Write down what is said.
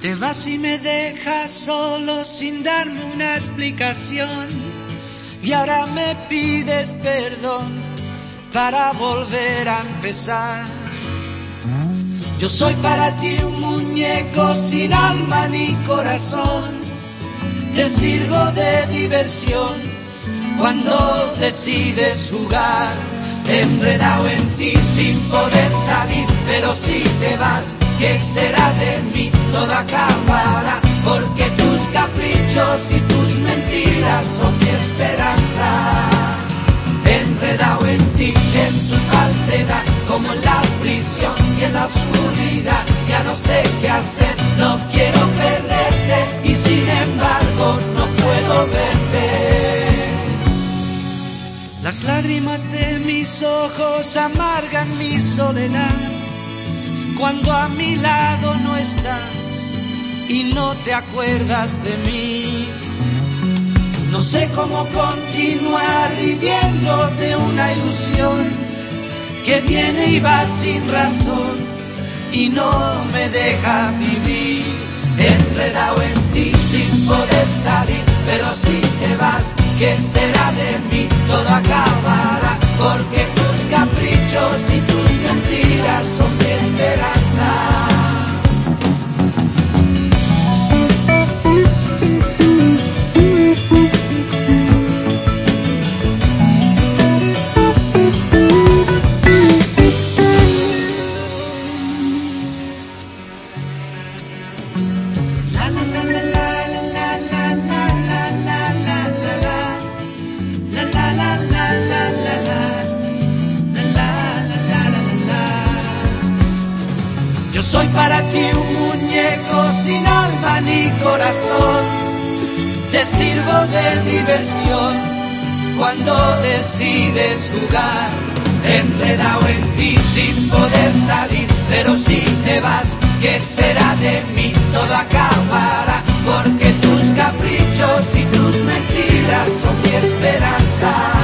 Te vas y me dejas solo sin darme una explicación. Y ahora me pides perdón para volver a empezar. Yo soy para ti un muñeco sin alma ni corazón. Te sirvo de diversión cuando decides jugar. Enredado en ti sin poder salir, pero si te vas, ¿qué será de mí? Todo acabará, porque tus caprichos y tus mentiras son mi esperanza. Enredado en ti, en tu falsedad, como en la prisión y en la oscuridad, ya no sé qué hacer, no quiero perderte y sin embargo no puedo verte. Las lágrimas de mis ojos amargan mi soledad cuando a mi lado no estás y no te acuerdas de mí. No sé cómo continuar viviendo de una ilusión que viene y va sin razón y no me deja vivir. Enredado en ti sin poder salir, pero si te vas, ¿qué será de mí? Todo acabará, porque tus caprichos y tus Yo soy para ti un muñeco sin alma ni corazón. Te sirvo de diversión cuando decides jugar. Enredado en ti sin poder salir Pero si te vas, ¿qué será de mí? Todo acabará porque tus caprichos y tus mentiras son mi esperanza